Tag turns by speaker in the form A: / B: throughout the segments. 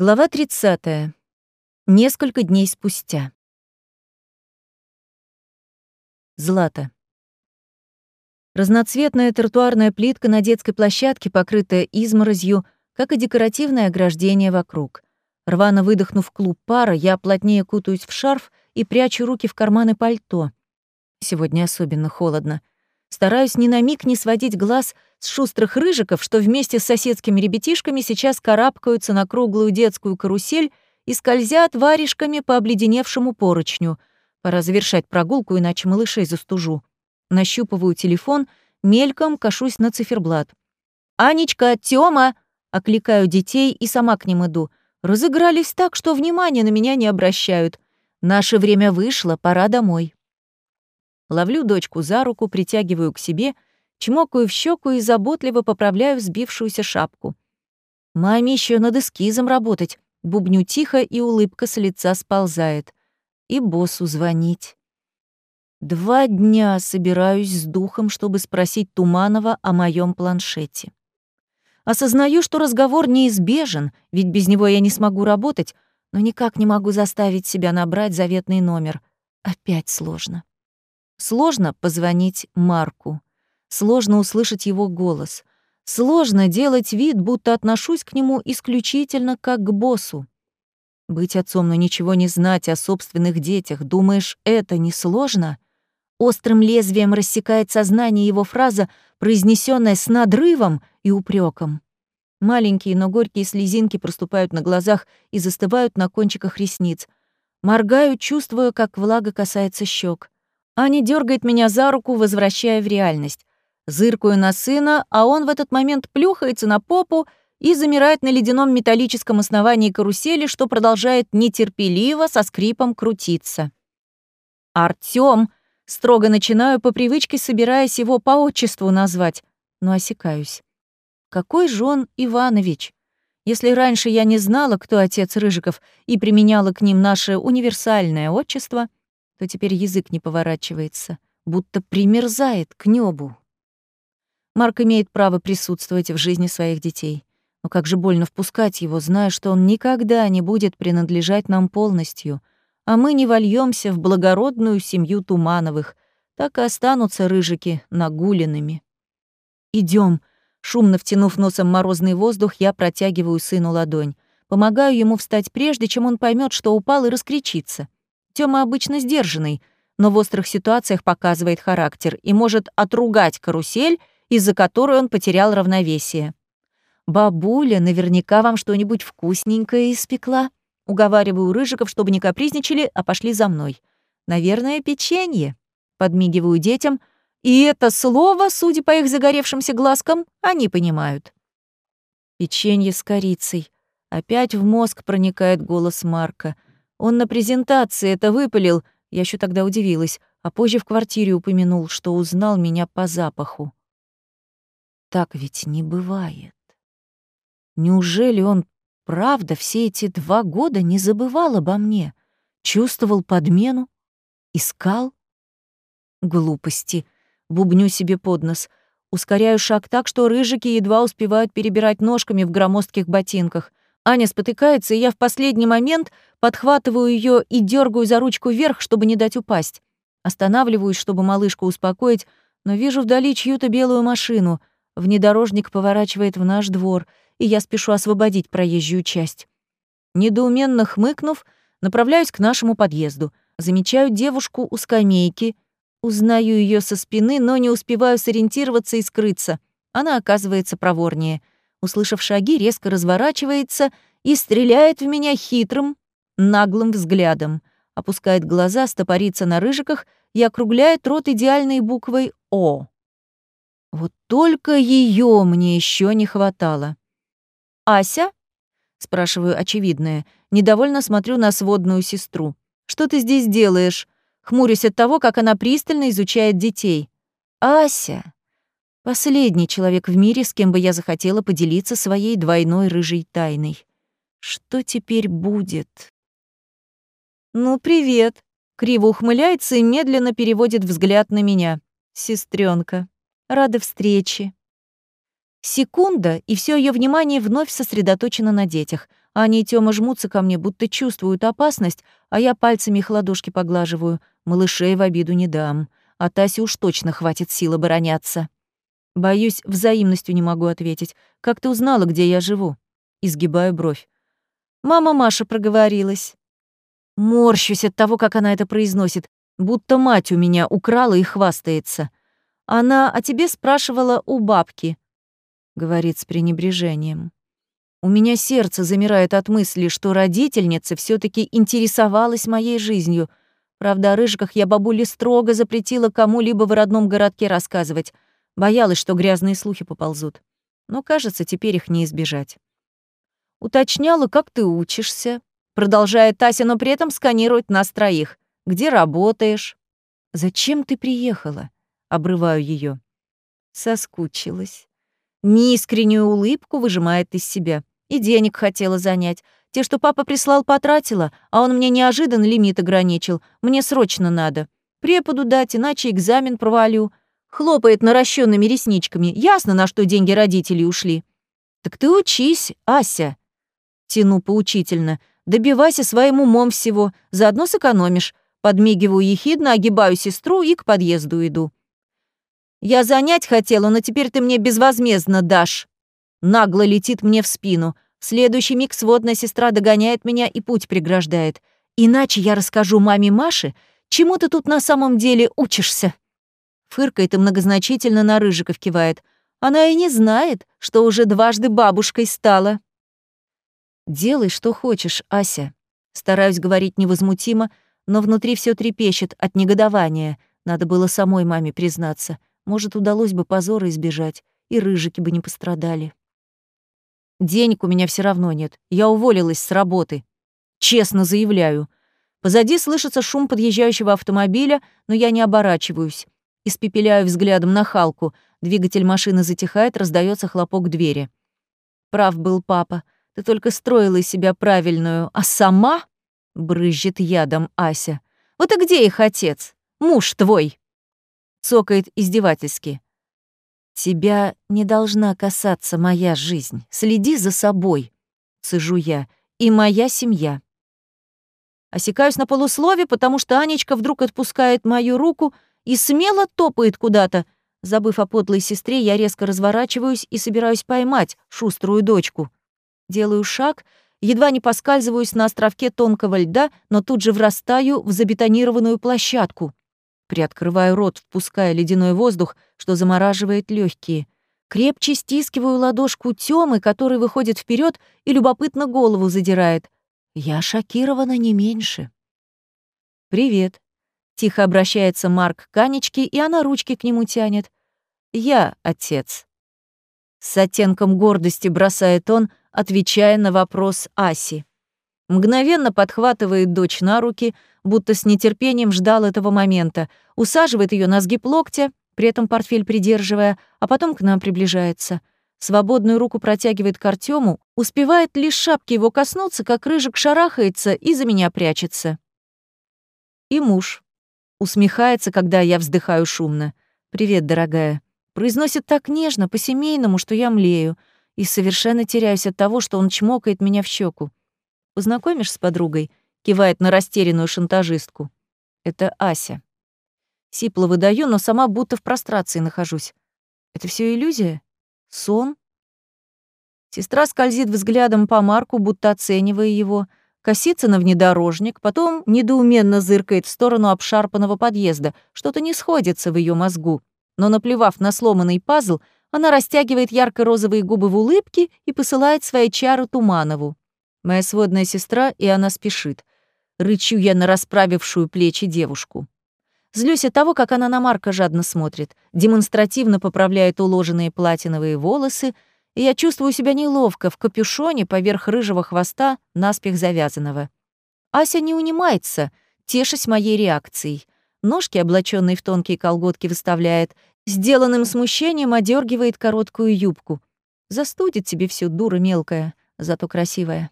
A: Глава 30. Несколько дней спустя. Злата. Разноцветная тротуарная плитка на детской площадке, покрытая изморозью, как и декоративное ограждение вокруг. Рвано выдохнув клуб пара, я плотнее кутаюсь в шарф и прячу руки в карманы пальто. Сегодня особенно холодно. Стараюсь ни на миг не сводить глаз с шустрых рыжиков, что вместе с соседскими ребятишками сейчас карабкаются на круглую детскую карусель и скользят варежками по обледеневшему поручню. Пора завершать прогулку, иначе малышей застужу. Нащупываю телефон, мельком кашусь на циферблат. «Анечка, Тёма!» — окликаю детей и сама к ним иду. Разыгрались так, что внимания на меня не обращают. Наше время вышло, пора домой. Ловлю дочку за руку, притягиваю к себе — чмокаю в щеку и заботливо поправляю сбившуюся шапку. Маме еще над эскизом работать, бубню тихо, и улыбка с лица сползает. И боссу звонить. Два дня собираюсь с духом, чтобы спросить Туманова о моем планшете. Осознаю, что разговор неизбежен, ведь без него я не смогу работать, но никак не могу заставить себя набрать заветный номер. Опять сложно. Сложно позвонить Марку. Сложно услышать его голос. Сложно делать вид, будто отношусь к нему исключительно как к боссу. Быть отцом, но ничего не знать о собственных детях, думаешь, это не сложно? Острым лезвием рассекает сознание его фраза, произнесенная с надрывом и упреком. Маленькие, но горькие слезинки проступают на глазах и застывают на кончиках ресниц. Моргаю, чувствуя, как влага касается щек. Аня дергает меня за руку, возвращая в реальность. Зыркую на сына, а он в этот момент плюхается на попу и замирает на ледяном металлическом основании карусели, что продолжает нетерпеливо со скрипом крутиться. «Артём!» — строго начинаю по привычке, собираясь его по отчеству назвать, но осекаюсь. «Какой же он Иванович?» Если раньше я не знала, кто отец Рыжиков, и применяла к ним наше универсальное отчество, то теперь язык не поворачивается, будто примерзает к небу. Марк имеет право присутствовать в жизни своих детей. Но как же больно впускать его, зная, что он никогда не будет принадлежать нам полностью, а мы не вольемся в благородную семью Тумановых, так и останутся рыжики нагуленными. Идем. Шумно втянув носом морозный воздух, я протягиваю сыну ладонь. Помогаю ему встать прежде, чем он поймет, что упал и раскричится. Тёма обычно сдержанный, но в острых ситуациях показывает характер и может отругать карусель из-за которой он потерял равновесие. «Бабуля наверняка вам что-нибудь вкусненькое испекла». Уговариваю рыжиков, чтобы не капризничали, а пошли за мной. «Наверное, печенье». Подмигиваю детям, и это слово, судя по их загоревшимся глазкам, они понимают. «Печенье с корицей». Опять в мозг проникает голос Марка. Он на презентации это выпалил, я еще тогда удивилась, а позже в квартире упомянул, что узнал меня по запаху. Так ведь не бывает. Неужели он правда все эти два года не забывал обо мне? Чувствовал подмену? Искал? Глупости. Бубню себе под нос. Ускоряю шаг так, что рыжики едва успевают перебирать ножками в громоздких ботинках. Аня спотыкается, и я в последний момент подхватываю ее и дергаю за ручку вверх, чтобы не дать упасть. Останавливаюсь, чтобы малышку успокоить, но вижу вдали чью-то белую машину. Внедорожник поворачивает в наш двор, и я спешу освободить проезжую часть. Недоуменно хмыкнув, направляюсь к нашему подъезду. Замечаю девушку у скамейки, узнаю ее со спины, но не успеваю сориентироваться и скрыться. Она оказывается проворнее. Услышав шаги, резко разворачивается и стреляет в меня хитрым, наглым взглядом. Опускает глаза, стопорится на рыжиках и округляет рот идеальной буквой «О». Вот только ее мне еще не хватало. «Ася?» — спрашиваю очевидное. Недовольно смотрю на сводную сестру. «Что ты здесь делаешь?» Хмурюсь от того, как она пристально изучает детей. «Ася!» Последний человек в мире, с кем бы я захотела поделиться своей двойной рыжей тайной. Что теперь будет? «Ну, привет!» — криво ухмыляется и медленно переводит взгляд на меня. «Сестренка, Рада встрече. Секунда, и все ее внимание вновь сосредоточено на детях. Аня и Тёма жмутся ко мне, будто чувствуют опасность, а я пальцами их ладошки поглаживаю. Малышей в обиду не дам. А Тасе уж точно хватит сил обороняться. Боюсь, взаимностью не могу ответить. Как ты узнала, где я живу? Изгибаю бровь. Мама Маша проговорилась. Морщусь от того, как она это произносит, будто мать у меня украла и хвастается. Она о тебе спрашивала у бабки, говорит с пренебрежением. У меня сердце замирает от мысли, что родительница все таки интересовалась моей жизнью. Правда, о рыжиках я бабуле строго запретила кому-либо в родном городке рассказывать. Боялась, что грязные слухи поползут. Но, кажется, теперь их не избежать. Уточняла, как ты учишься, продолжает Тася, но при этом сканирует нас троих. Где работаешь? Зачем ты приехала? Обрываю ее. Соскучилась. Неискреннюю улыбку выжимает из себя. И денег хотела занять. Те, что папа прислал, потратила, а он мне неожиданно лимит ограничил. Мне срочно надо. Преподу дать, иначе экзамен провалю. Хлопает наращенными ресничками. Ясно, на что деньги родителей ушли. Так ты учись, Ася. Тяну поучительно. Добивайся своим умом всего, заодно сэкономишь. Подмигиваю ехидно, огибаю сестру и к подъезду иду. Я занять хотела, но теперь ты мне безвозмездно дашь. Нагло летит мне в спину. В следующий миг сводная сестра догоняет меня и путь преграждает. Иначе я расскажу маме Маше, чему ты тут на самом деле учишься. Фыркает и многозначительно на Рыжиков кивает. Она и не знает, что уже дважды бабушкой стала. «Делай, что хочешь, Ася». Стараюсь говорить невозмутимо, но внутри все трепещет от негодования. Надо было самой маме признаться. Может, удалось бы позора избежать, и рыжики бы не пострадали. Денег у меня все равно нет. Я уволилась с работы. Честно заявляю. Позади слышится шум подъезжающего автомобиля, но я не оборачиваюсь. Испепеляю взглядом на Халку. Двигатель машины затихает, раздается хлопок двери. Прав был папа. Ты только строила из себя правильную, а сама...» — брызжет ядом Ася. «Вот и где их отец? Муж твой?» Цокает издевательски. «Тебя не должна касаться моя жизнь. Следи за собой», — цежу я, — «и моя семья». Осекаюсь на полуслове, потому что Анечка вдруг отпускает мою руку и смело топает куда-то. Забыв о подлой сестре, я резко разворачиваюсь и собираюсь поймать шуструю дочку. Делаю шаг, едва не поскальзываюсь на островке тонкого льда, но тут же врастаю в забетонированную площадку. Приоткрываю рот, впуская ледяной воздух, что замораживает легкие. Крепче стискиваю ладошку Тёмы, который выходит вперед и любопытно голову задирает. Я шокирована не меньше. «Привет», — тихо обращается Марк к Анечке, и она ручки к нему тянет. «Я отец». С оттенком гордости бросает он, отвечая на вопрос Аси. Мгновенно подхватывает дочь на руки, будто с нетерпением ждал этого момента, усаживает ее на сгиб локтя, при этом портфель придерживая, а потом к нам приближается. Свободную руку протягивает к Артему, успевает лишь шапки его коснуться, как рыжик шарахается и за меня прячется. И муж. Усмехается, когда я вздыхаю шумно. «Привет, дорогая». Произносит так нежно, по-семейному, что я млею и совершенно теряюсь от того, что он чмокает меня в щеку. «Познакомишь с подругой?» — кивает на растерянную шантажистку. «Это Ася». Сипло выдаю, но сама будто в прострации нахожусь. Это все иллюзия? Сон? Сестра скользит взглядом по Марку, будто оценивая его, косится на внедорожник, потом недоуменно зыркает в сторону обшарпанного подъезда. Что-то не сходится в ее мозгу. Но, наплевав на сломанный пазл, она растягивает ярко-розовые губы в улыбке и посылает свои чары Туманову. Моя сводная сестра, и она спешит. Рычу я на расправившую плечи девушку. Злюсь от того, как она на Марка жадно смотрит, демонстративно поправляет уложенные платиновые волосы, и я чувствую себя неловко в капюшоне поверх рыжего хвоста, наспех завязанного. Ася не унимается, тешась моей реакцией. Ножки, облаченные в тонкие колготки, выставляет, Сделанным смущением одергивает короткую юбку. Застудит тебе всю дура мелкая, зато красивая.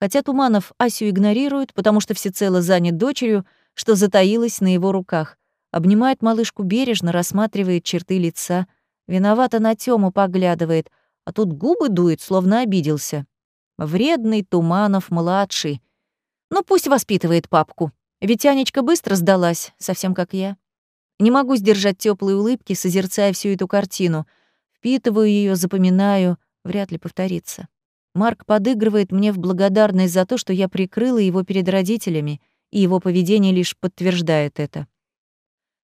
A: Хотя Туманов Асю игнорирует, потому что всецело занят дочерью, что затаилась на его руках. Обнимает малышку бережно, рассматривает черты лица. Виновато на Тёму поглядывает, а тут губы дует, словно обиделся. Вредный Туманов-младший. Ну пусть воспитывает папку. Ведь Анечка быстро сдалась, совсем как я. Не могу сдержать теплые улыбки, созерцая всю эту картину. Впитываю ее, запоминаю, вряд ли повторится. Марк подыгрывает мне в благодарность за то, что я прикрыла его перед родителями, и его поведение лишь подтверждает это.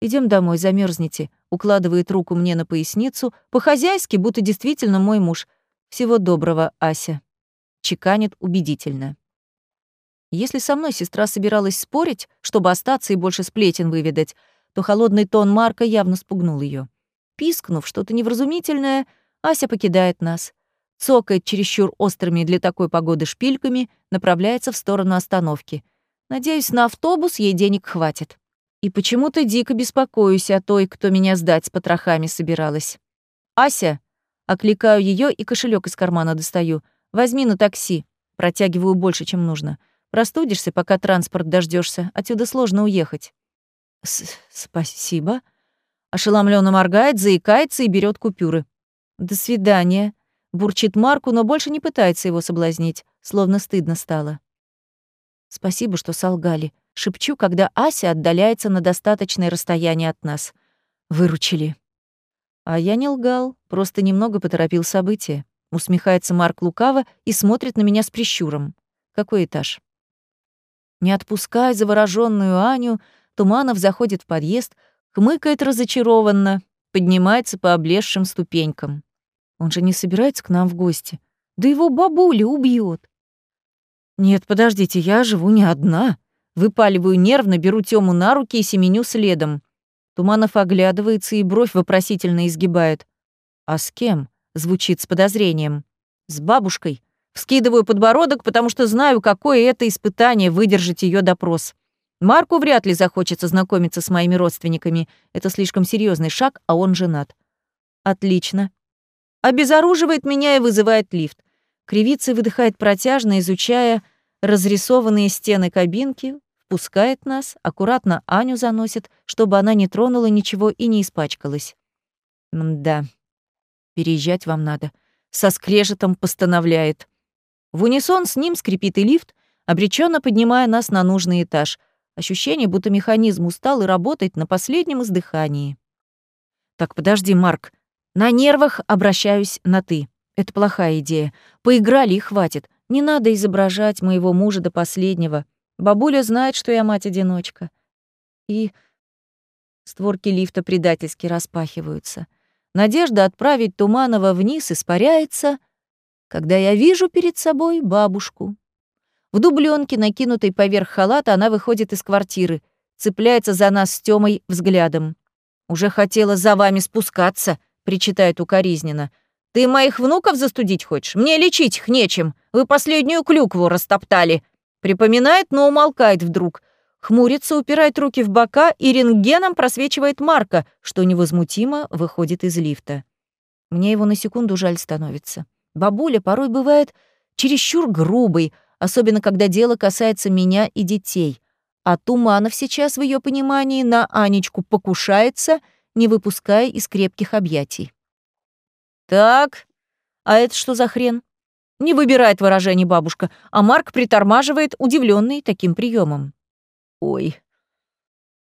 A: Идем домой, замерзнете, укладывает руку мне на поясницу, по-хозяйски, будто действительно мой муж. Всего доброго, Ася. Чеканит убедительно. Если со мной сестра собиралась спорить, чтобы остаться и больше сплетен выведать, то холодный тон Марка явно спугнул ее. Пискнув что-то невразумительное, Ася покидает нас. Цокает чересчур острыми для такой погоды шпильками, направляется в сторону остановки. Надеюсь, на автобус ей денег хватит. И почему-то дико беспокоюсь о той, кто меня сдать с потрохами собиралась. «Ася!» — окликаю ее и кошелек из кармана достаю. «Возьми на такси». Протягиваю больше, чем нужно. Простудишься, пока транспорт дождешься. Отсюда сложно уехать. С «Спасибо». Ошеломленно моргает, заикается и берет купюры. «До свидания», — бурчит Марку, но больше не пытается его соблазнить, словно стыдно стало. «Спасибо, что солгали», — шепчу, когда Ася отдаляется на достаточное расстояние от нас. «Выручили». А я не лгал, просто немного поторопил события. Усмехается Марк лукаво и смотрит на меня с прищуром. Какой этаж? Не отпуская завороженную Аню, Туманов заходит в подъезд, хмыкает разочарованно, поднимается по облезшим ступенькам. Он же не собирается к нам в гости. Да его бабуля убьет. Нет, подождите, я живу не одна. Выпаливаю нервно, беру Тему на руки и семеню следом. Туманов оглядывается и бровь вопросительно изгибает. «А с кем?» — звучит с подозрением. «С бабушкой. Вскидываю подбородок, потому что знаю, какое это испытание выдержать ее допрос. Марку вряд ли захочется знакомиться с моими родственниками. Это слишком серьезный шаг, а он женат. Отлично. Обезоруживает меня и вызывает лифт. Кривится и выдыхает протяжно, изучая разрисованные стены кабинки, впускает нас, аккуратно Аню заносит, чтобы она не тронула ничего и не испачкалась. да, переезжать вам надо. Со скрежетом постановляет. В унисон с ним скрипит и лифт, обреченно поднимая нас на нужный этаж. Ощущение, будто механизм устал и работает на последнем издыхании. Так, подожди, Марк. На нервах обращаюсь на «ты». Это плохая идея. Поиграли и хватит. Не надо изображать моего мужа до последнего. Бабуля знает, что я мать-одиночка. И створки лифта предательски распахиваются. Надежда отправить Туманова вниз испаряется, когда я вижу перед собой бабушку. В дубленке, накинутой поверх халата, она выходит из квартиры, цепляется за нас с Тёмой взглядом. «Уже хотела за вами спускаться», — причитает укоризненно. «Ты моих внуков застудить хочешь? Мне лечить их нечем. Вы последнюю клюкву растоптали». Припоминает, но умолкает вдруг. Хмурится, упирает руки в бока и рентгеном просвечивает Марка, что невозмутимо выходит из лифта. Мне его на секунду жаль становится. Бабуля порой бывает чересчур грубой, особенно когда дело касается меня и детей. А Туманов сейчас, в ее понимании, на Анечку покушается, не выпуская из крепких объятий. «Так, а это что за хрен?» Не выбирает выражение бабушка, а Марк притормаживает, удивленный таким приемом. «Ой».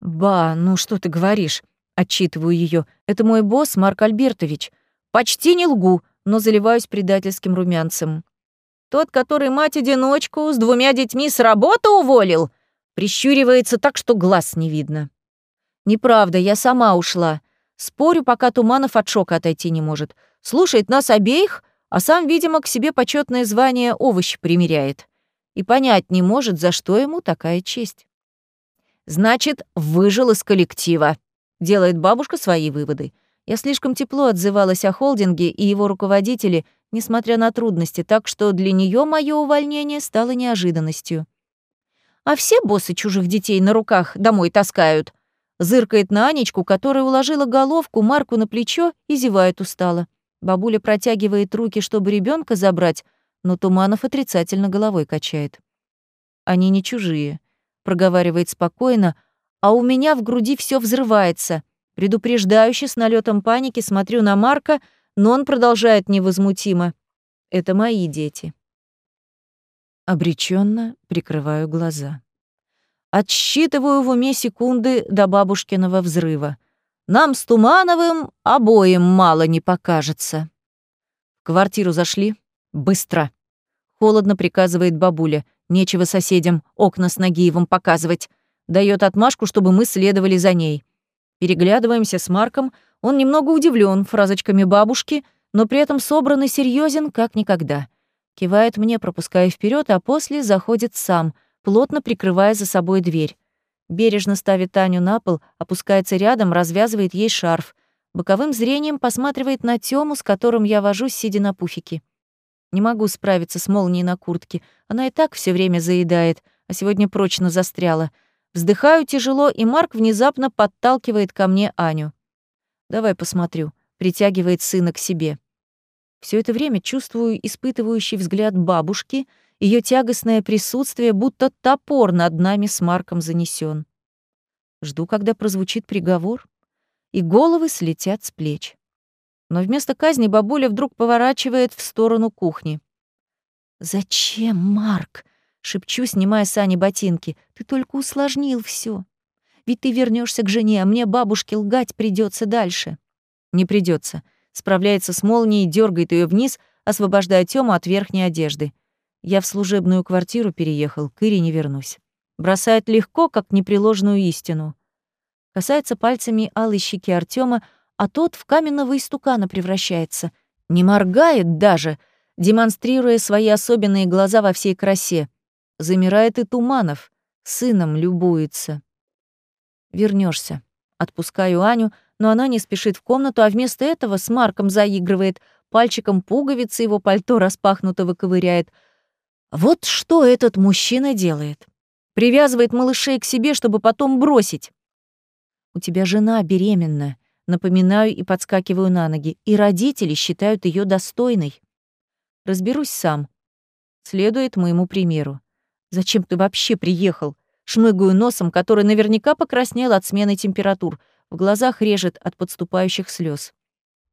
A: «Ба, ну что ты говоришь?» — отчитываю ее. «Это мой босс Марк Альбертович. Почти не лгу, но заливаюсь предательским румянцем. Тот, который мать-одиночку с двумя детьми с работы уволил, прищуривается так, что глаз не видно. Неправда, я сама ушла. Спорю, пока Туманов от шока отойти не может. Слушает нас обеих, а сам, видимо, к себе почетное звание овощ примеряет. И понять не может, за что ему такая честь. Значит, выжил из коллектива. Делает бабушка свои выводы. Я слишком тепло отзывалась о холдинге и его руководителе, несмотря на трудности, так что для нее мое увольнение стало неожиданностью. А все боссы чужих детей на руках домой таскают. Зыркает на Анечку, которая уложила головку Марку на плечо и зевает устало. Бабуля протягивает руки, чтобы ребенка забрать, но Туманов отрицательно головой качает. «Они не чужие», — проговаривает спокойно, а у меня в груди все взрывается — Предупреждающе с налетом паники смотрю на Марка, но он продолжает невозмутимо. Это мои дети. Обреченно прикрываю глаза. Отсчитываю в уме секунды до бабушкиного взрыва. Нам с Тумановым обоим мало не покажется. В квартиру зашли. Быстро. Холодно приказывает бабуля. Нечего соседям окна с Нагиевым показывать. Дает отмашку, чтобы мы следовали за ней. Переглядываемся с Марком. Он немного удивлен фразочками бабушки, но при этом собран и серьезен, как никогда. Кивает мне, пропуская вперед, а после заходит сам, плотно прикрывая за собой дверь. Бережно ставит Таню на пол, опускается рядом, развязывает ей шарф. Боковым зрением посматривает на Тему, с которым я вожусь, сидя на пуфике. Не могу справиться с молнией на куртке. Она и так все время заедает, а сегодня прочно застряла. Вздыхаю тяжело, и Марк внезапно подталкивает ко мне Аню. «Давай посмотрю», притягивает сына к себе. Все это время чувствую испытывающий взгляд бабушки — ее тягостное присутствие, будто топор над нами с Марком занесен. Жду, когда прозвучит приговор, и головы слетят с плеч. Но вместо казни бабуля вдруг поворачивает в сторону кухни. «Зачем, Марк?» — шепчу, снимая с Ани ботинки. «Ты только усложнил все. Ведь ты вернешься к жене, а мне бабушке лгать придется дальше». «Не придется. Справляется с молнией, дергает ее вниз, освобождая Тему от верхней одежды. Я в служебную квартиру переехал, к Ире не вернусь. Бросает легко, как непреложную истину. Касается пальцами алой щеки Артема, а тот в каменного истукана превращается. Не моргает даже, демонстрируя свои особенные глаза во всей красе. Замирает и Туманов, сыном любуется. Вернешься. Отпускаю Аню, но она не спешит в комнату, а вместо этого с Марком заигрывает, пальчиком пуговицы его пальто распахнутого ковыряет — вот что этот мужчина делает. Привязывает малышей к себе, чтобы потом бросить. У тебя жена беременна. Напоминаю и подскакиваю на ноги. И родители считают ее достойной. Разберусь сам. Следует моему примеру. Зачем ты вообще приехал? Шмыгаю носом, который наверняка покраснел от смены температур. В глазах режет от подступающих слез.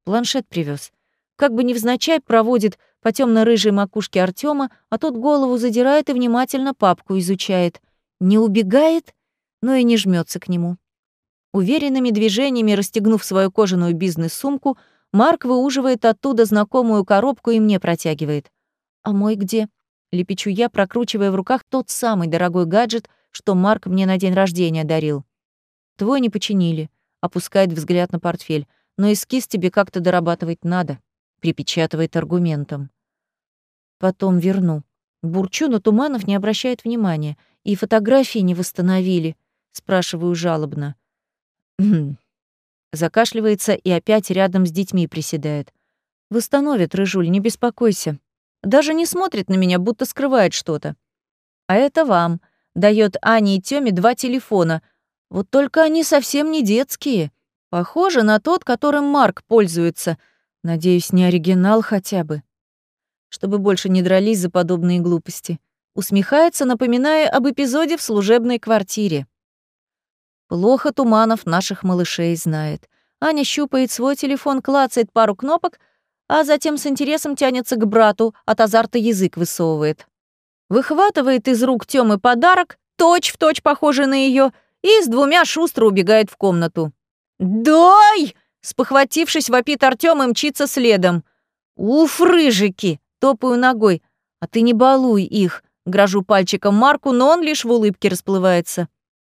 A: Планшет привез. Как бы невзначай проводит по темно-рыжей макушке Артема, а тот голову задирает и внимательно папку изучает. Не убегает, но и не жмется к нему. Уверенными движениями, расстегнув свою кожаную бизнес-сумку, Марк выуживает оттуда знакомую коробку и мне протягивает. «А мой где?» — лепечу я, прокручивая в руках тот самый дорогой гаджет, что Марк мне на день рождения дарил. «Твой не починили», — опускает взгляд на портфель. «Но эскиз тебе как-то дорабатывать надо» припечатывает аргументом. Потом верну. Бурчу, но Туманов не обращает внимания. И фотографии не восстановили, спрашиваю жалобно. Закашливается и опять рядом с детьми приседает. Восстановит, Рыжуль, не беспокойся. Даже не смотрит на меня, будто скрывает что-то. А это вам. Дает Ане и Тёме два телефона. Вот только они совсем не детские. Похоже на тот, которым Марк пользуется — Надеюсь, не оригинал хотя бы. Чтобы больше не дрались за подобные глупости. Усмехается, напоминая об эпизоде в служебной квартире. Плохо Туманов наших малышей знает. Аня щупает свой телефон, клацает пару кнопок, а затем с интересом тянется к брату, от азарта язык высовывает. Выхватывает из рук Тёмы подарок, точь-в-точь похожий на ее, и с двумя шустро убегает в комнату. «Дай!» Спохватившись, вопит Артём и мчится следом. «Уф, рыжики!» — топаю ногой. «А ты не балуй их!» — грожу пальчиком Марку, но он лишь в улыбке расплывается.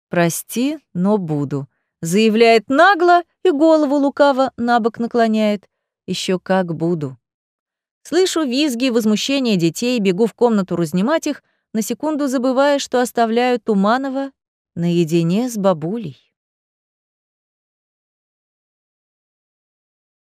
A: «Прости, но буду», — заявляет нагло и голову лукаво на бок наклоняет. Еще как буду». Слышу визги и возмущение детей, бегу в комнату разнимать их, на секунду забывая, что оставляю Туманова наедине с бабулей.